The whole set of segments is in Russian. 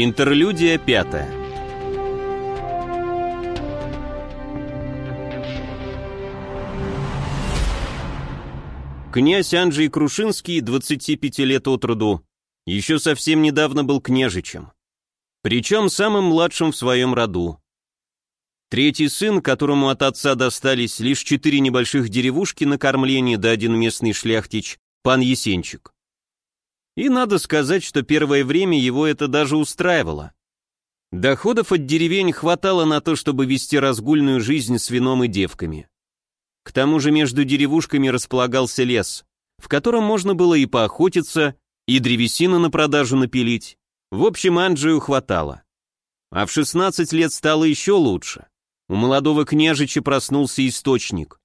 Интерлюдия пятая. Князь Анджей Крушинский, 25 лет от роду, еще совсем недавно был княжичем. Причем самым младшим в своем роду. Третий сын, которому от отца достались лишь четыре небольших деревушки на кормление да один местный шляхтич, пан Есенчик. И надо сказать, что первое время его это даже устраивало. Доходов от деревень хватало на то, чтобы вести разгульную жизнь с вином и девками. К тому же между деревушками располагался лес, в котором можно было и поохотиться, и древесину на продажу напилить. В общем, Анджию хватало. А в 16 лет стало еще лучше. У молодого княжича проснулся источник.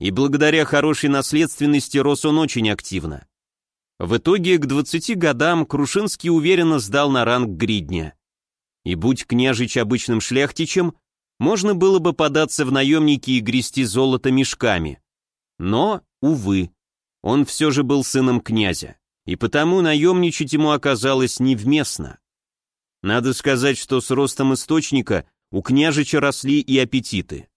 И благодаря хорошей наследственности рос он очень активно. В итоге к 20 годам Крушинский уверенно сдал на ранг гридня. И будь княжич обычным шляхтичем, можно было бы податься в наемники и грести золото мешками. Но, увы, он все же был сыном князя, и потому наемничать ему оказалось невместно. Надо сказать, что с ростом источника у княжича росли и аппетиты.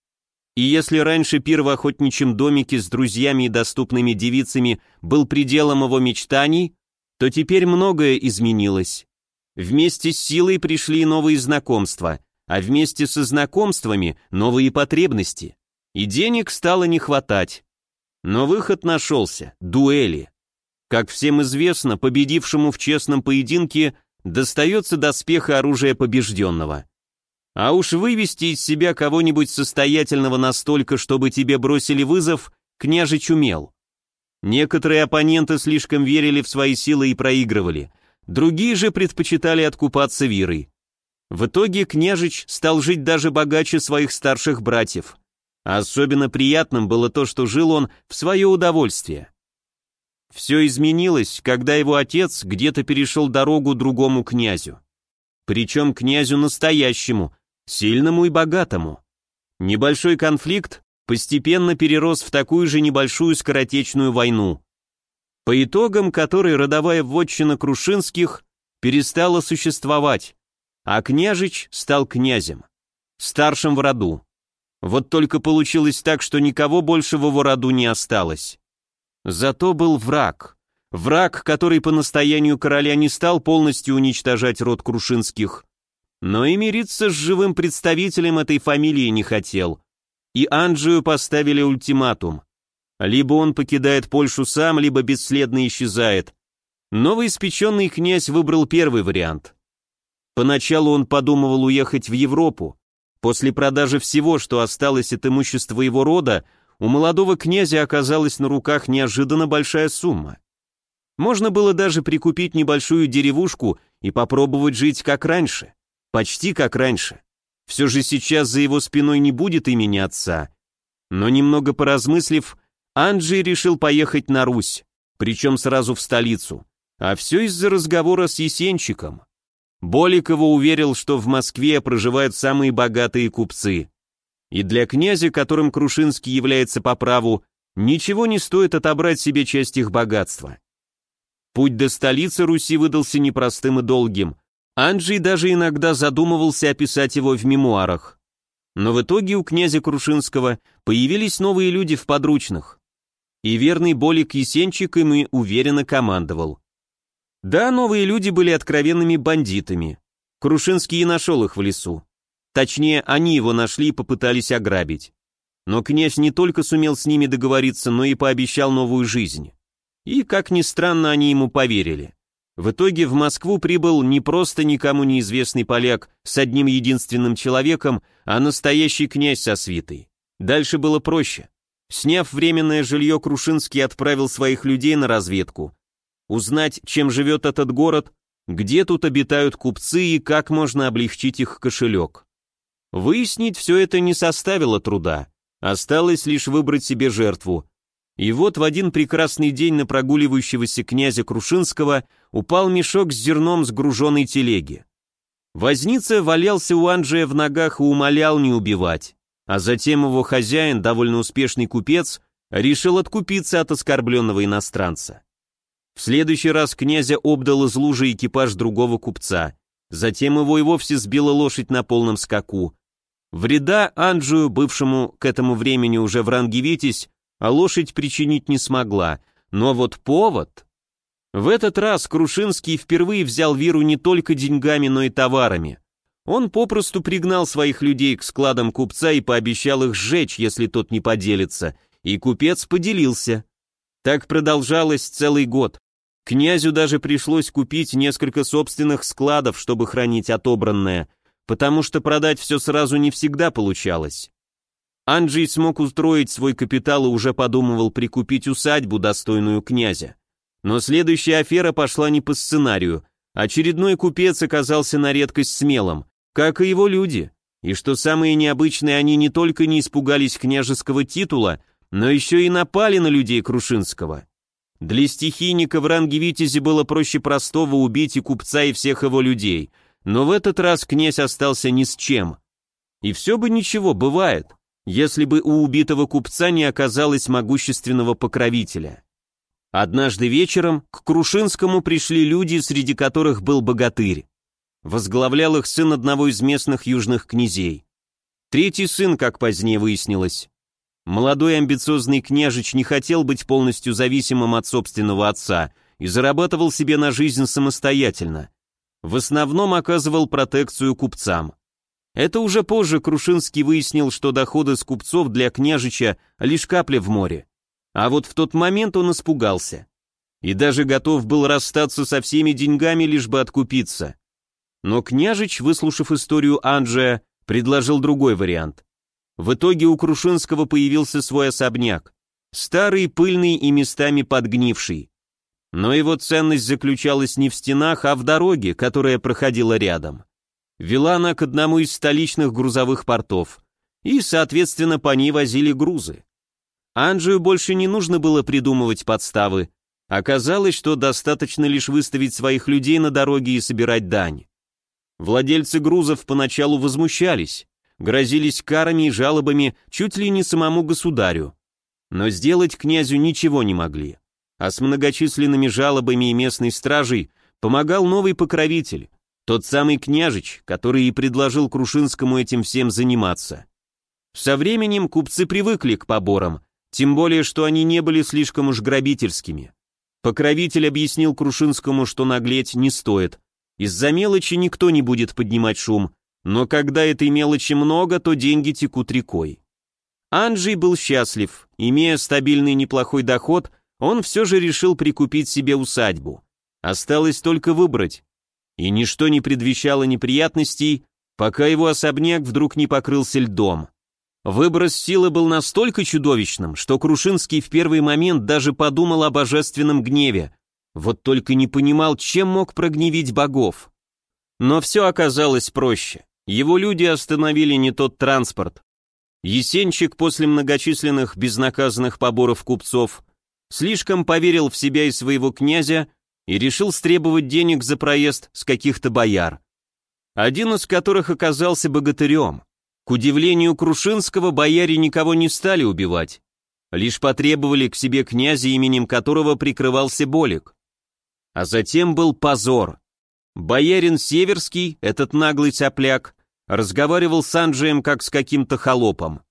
И если раньше пир в охотничьем домике с друзьями и доступными девицами был пределом его мечтаний, то теперь многое изменилось. Вместе с силой пришли новые знакомства, а вместе со знакомствами новые потребности. И денег стало не хватать. Но выход нашелся – дуэли. Как всем известно, победившему в честном поединке достается доспех и оружие побежденного. А уж вывести из себя кого-нибудь состоятельного настолько, чтобы тебе бросили вызов, княжич умел. Некоторые оппоненты слишком верили в свои силы и проигрывали, другие же предпочитали откупаться вирой. В итоге княжич стал жить даже богаче своих старших братьев. Особенно приятным было то, что жил он в свое удовольствие. Все изменилось, когда его отец где-то перешел дорогу другому князю. Причем князю настоящему, сильному и богатому. Небольшой конфликт постепенно перерос в такую же небольшую скоротечную войну, по итогам которой родовая вотчина Крушинских перестала существовать, а княжич стал князем, старшим в роду. Вот только получилось так, что никого больше в его роду не осталось. Зато был враг. Враг, который по настоянию короля не стал полностью уничтожать род Крушинских, но и мириться с живым представителем этой фамилии не хотел. И Анджию поставили ультиматум. Либо он покидает Польшу сам, либо бесследно исчезает. Новоиспеченный князь выбрал первый вариант. Поначалу он подумывал уехать в Европу. После продажи всего, что осталось от имущества его рода, у молодого князя оказалась на руках неожиданно большая сумма. Можно было даже прикупить небольшую деревушку и попробовать жить как раньше. Почти как раньше. Все же сейчас за его спиной не будет имени отца. Но немного поразмыслив, Анджей решил поехать на Русь, причем сразу в столицу. А все из-за разговора с Есенчиком. Боликова уверил, что в Москве проживают самые богатые купцы. И для князя, которым Крушинский является по праву, ничего не стоит отобрать себе часть их богатства. Путь до столицы Руси выдался непростым и долгим, Анджей даже иногда задумывался описать его в мемуарах. Но в итоге у князя Крушинского появились новые люди в подручных. И верный Болик Есенчик ими уверенно командовал. Да, новые люди были откровенными бандитами. Крушинский и нашел их в лесу. Точнее, они его нашли и попытались ограбить. Но князь не только сумел с ними договориться, но и пообещал новую жизнь. И, как ни странно, они ему поверили. В итоге в Москву прибыл не просто никому неизвестный поляк с одним единственным человеком, а настоящий князь со свитой. Дальше было проще. Сняв временное жилье, Крушинский отправил своих людей на разведку. Узнать, чем живет этот город, где тут обитают купцы и как можно облегчить их кошелек. Выяснить все это не составило труда. Осталось лишь выбрать себе жертву, и вот в один прекрасный день на прогуливающегося князя Крушинского упал мешок с зерном с груженной телеги. Возница валялся у Анджия в ногах и умолял не убивать, а затем его хозяин, довольно успешный купец, решил откупиться от оскорбленного иностранца. В следующий раз князя обдал из лужи экипаж другого купца, затем его и вовсе сбила лошадь на полном скаку. Вреда Анджию, бывшему к этому времени уже в ранге Витязь, а лошадь причинить не смогла, но вот повод... В этот раз Крушинский впервые взял Виру не только деньгами, но и товарами. Он попросту пригнал своих людей к складам купца и пообещал их сжечь, если тот не поделится, и купец поделился. Так продолжалось целый год. Князю даже пришлось купить несколько собственных складов, чтобы хранить отобранное, потому что продать все сразу не всегда получалось. Анджей смог устроить свой капитал и уже подумывал прикупить усадьбу, достойную князя. Но следующая афера пошла не по сценарию. Очередной купец оказался на редкость смелым, как и его люди. И что самое необычное, они не только не испугались княжеского титула, но еще и напали на людей Крушинского. Для стихийника в ранге Витязи было проще простого убить и купца, и всех его людей, но в этот раз князь остался ни с чем. И все бы ничего, бывает, если бы у убитого купца не оказалось могущественного покровителя. Однажды вечером к Крушинскому пришли люди, среди которых был богатырь. Возглавлял их сын одного из местных южных князей. Третий сын, как позднее выяснилось. Молодой амбициозный княжич не хотел быть полностью зависимым от собственного отца и зарабатывал себе на жизнь самостоятельно. В основном оказывал протекцию купцам. Это уже позже Крушинский выяснил, что доходы с купцов для княжича лишь капля в море. А вот в тот момент он испугался. И даже готов был расстаться со всеми деньгами, лишь бы откупиться. Но княжич, выслушав историю Анджия, предложил другой вариант. В итоге у Крушинского появился свой особняк. Старый, пыльный и местами подгнивший. Но его ценность заключалась не в стенах, а в дороге, которая проходила рядом. Вела она к одному из столичных грузовых портов. И, соответственно, по ней возили грузы. Анджию больше не нужно было придумывать подставы. Оказалось, что достаточно лишь выставить своих людей на дороге и собирать дань. Владельцы грузов поначалу возмущались грозились карами и жалобами чуть ли не самому государю. Но сделать князю ничего не могли. А с многочисленными жалобами и местной стражей помогал новый покровитель, тот самый княжич, который и предложил Крушинскому этим всем заниматься. Со временем купцы привыкли к поборам, тем более, что они не были слишком уж грабительскими. Покровитель объяснил Крушинскому, что наглеть не стоит. Из-за мелочи никто не будет поднимать шум, но когда этой мелочи много, то деньги текут рекой. Анджей был счастлив. Имея стабильный неплохой доход, он все же решил прикупить себе усадьбу. Осталось только выбрать. И ничто не предвещало неприятностей, пока его особняк вдруг не покрылся льдом. Выброс силы был настолько чудовищным, что Крушинский в первый момент даже подумал о божественном гневе, вот только не понимал, чем мог прогневить богов. Но все оказалось проще. Его люди остановили не тот транспорт. Есенчик после многочисленных безнаказанных поборов купцов слишком поверил в себя и своего князя и решил стребовать денег за проезд с каких-то бояр. Один из которых оказался богатырем. К удивлению Крушинского, бояре никого не стали убивать, лишь потребовали к себе князя, именем которого прикрывался Болик. А затем был позор. Боярин Северский, этот наглый цапляк, разговаривал с Анджием как с каким-то холопом.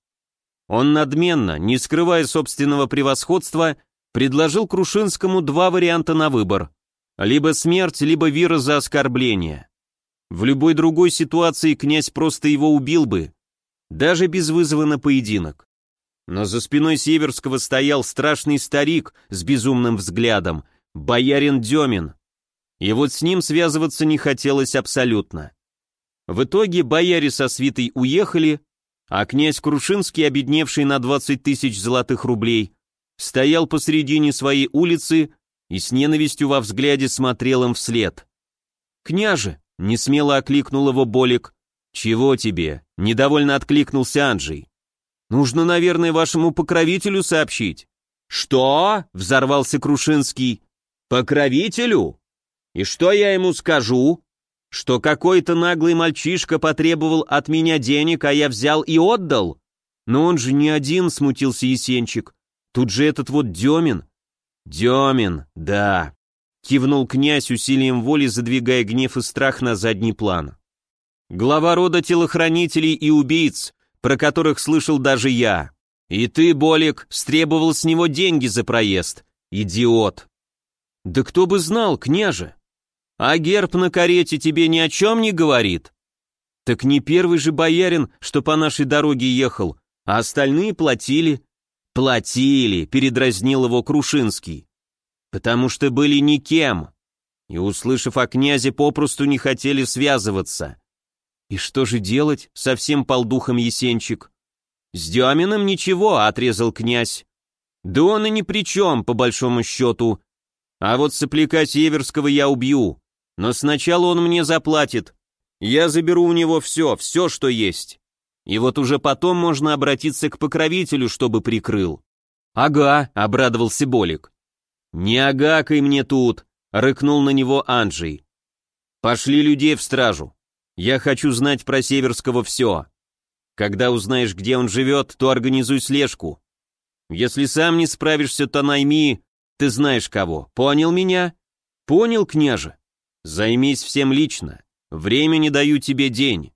Он надменно, не скрывая собственного превосходства, предложил Крушинскому два варианта на выбор. Либо смерть, либо вира за оскорбление. В любой другой ситуации князь просто его убил бы, даже без вызова на поединок. Но за спиной Северского стоял страшный старик с безумным взглядом, боярин Демин. И вот с ним связываться не хотелось абсолютно. В итоге бояре со свитой уехали, а князь Крушинский, обедневший на 20 тысяч золотых рублей, стоял посредине своей улицы и с ненавистью во взгляде смотрел им вслед. «Княже!» — несмело окликнул его Болик. «Чего тебе?» — недовольно откликнулся Анджей. «Нужно, наверное, вашему покровителю сообщить». «Что?» — взорвался Крушинский. «Покровителю? И что я ему скажу?» Что какой-то наглый мальчишка потребовал от меня денег, а я взял и отдал? Но он же не один, смутился Есенчик. Тут же этот вот Демин. Демин, да. кивнул князь усилием воли, задвигая гнев и страх на задний план. Глава рода телохранителей и убийц, про которых слышал даже я. И ты, Болик, стребовал с него деньги за проезд. Идиот. Да кто бы знал, княже. А герб на карете тебе ни о чем не говорит? Так не первый же боярин, что по нашей дороге ехал, а остальные платили. Платили, передразнил его Крушинский. Потому что были никем. И, услышав о князе, попросту не хотели связываться. «И что же делать?» — совсем полдухом Есенчик. «С Деминым ничего», — отрезал князь. «Да он и ни при чем, по большому счету. А вот сопляка Северского я убью. Но сначала он мне заплатит. Я заберу у него все, все, что есть. И вот уже потом можно обратиться к покровителю, чтобы прикрыл». «Ага», — обрадовался Болик. «Не агакай мне тут», — рыкнул на него Анджей. «Пошли людей в стражу. Я хочу знать про Северского все. Когда узнаешь, где он живет, то организуй слежку. Если сам не справишься, то найми, ты знаешь кого. Понял меня? Понял, княже? Займись всем лично. Времени даю тебе день.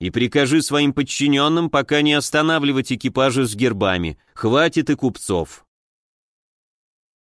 И прикажи своим подчиненным пока не останавливать экипажи с гербами. Хватит и купцов.